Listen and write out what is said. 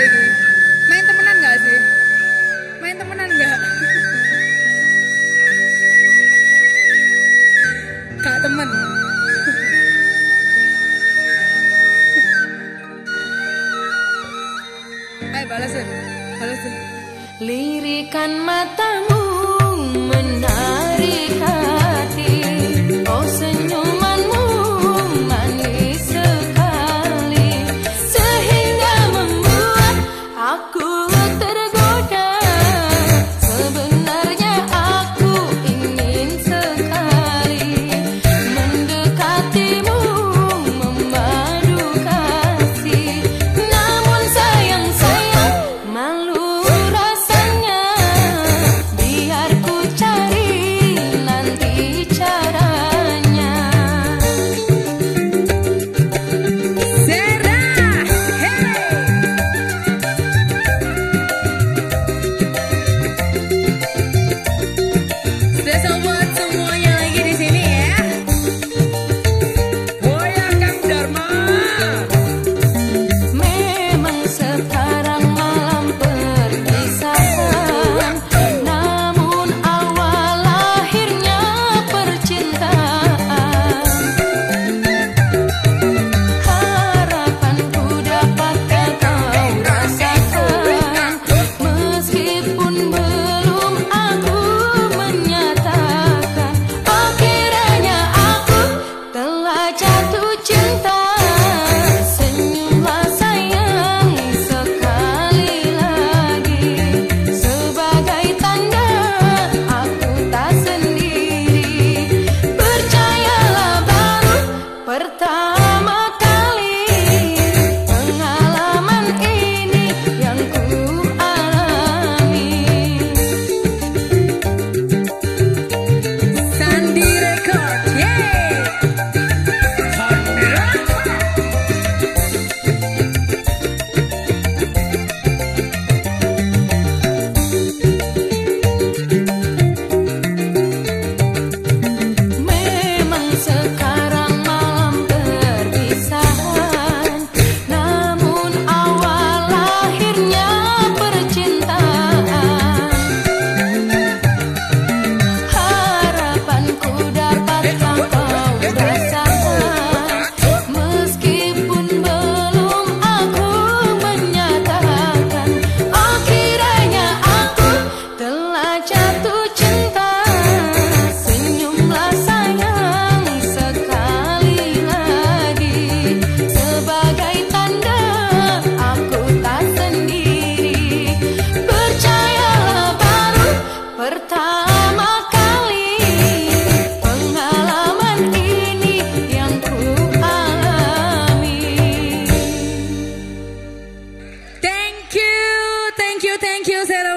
ini. Main temenan nggak sih? Main temenan nggak? Kak temen. Ayo balasin, balasin. Lirikan matamu menarik let it go. Thank you, Sarah.